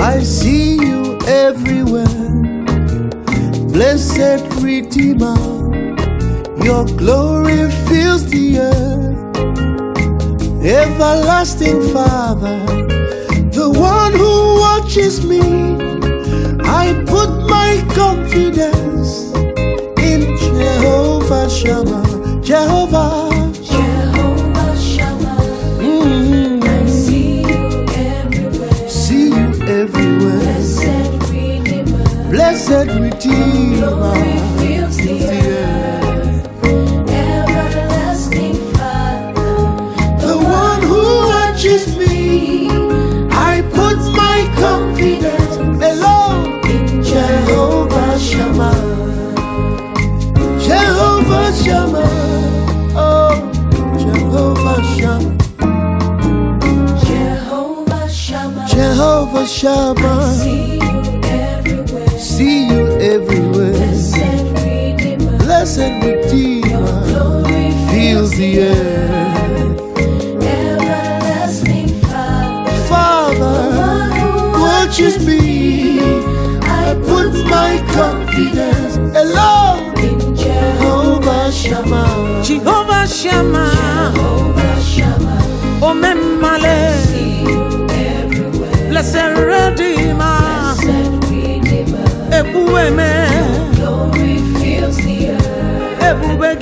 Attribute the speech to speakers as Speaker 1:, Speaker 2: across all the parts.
Speaker 1: I see you everywhere. Blessed Redeemer, your glory fills the earth. Everlasting Father, the one who watches me. I put my confidence
Speaker 2: Blessed Redeemer, fills the earth. Everlasting Father,
Speaker 1: the one who watches me. I put my confidence alone in Jehovah Shammah, Jehovah Shammah, oh Jehovah Shammah,
Speaker 2: Jehovah Shammah,
Speaker 1: Jehovah Shammah.
Speaker 2: See you everywhere.
Speaker 1: See you everywhere,
Speaker 2: Blessed Redeemer,
Speaker 1: blessed Redeemer,
Speaker 2: glory
Speaker 1: fills the air.
Speaker 2: Everlasting Father,
Speaker 1: Father
Speaker 2: who
Speaker 1: watches me. I put my confidence alone
Speaker 2: in Jehovah
Speaker 1: Jehovah Shammah.
Speaker 3: Jehovah Shammah,
Speaker 2: Jehovah Shammah, oh, you everywhere.
Speaker 3: Blessed
Speaker 2: Glory fills the earth.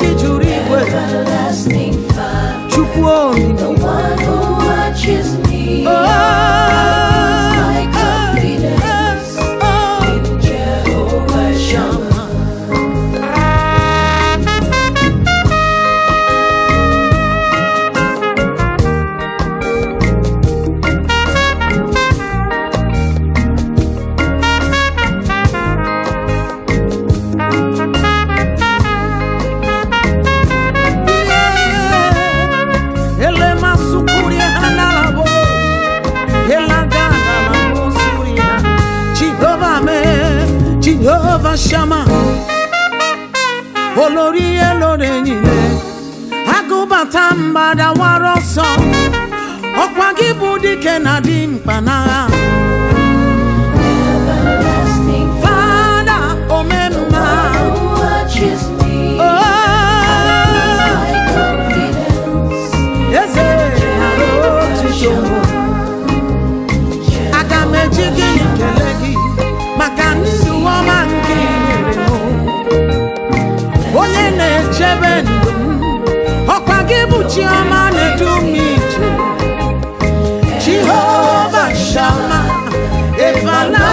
Speaker 2: Jehovah Shammah.
Speaker 3: Olórí elóore nyine, agụbata mgbada wara ọsọ, ọkwa gị bụ dike na. n'ebe ndụ m ọkwa gị bụ chiọma na-edu shama efana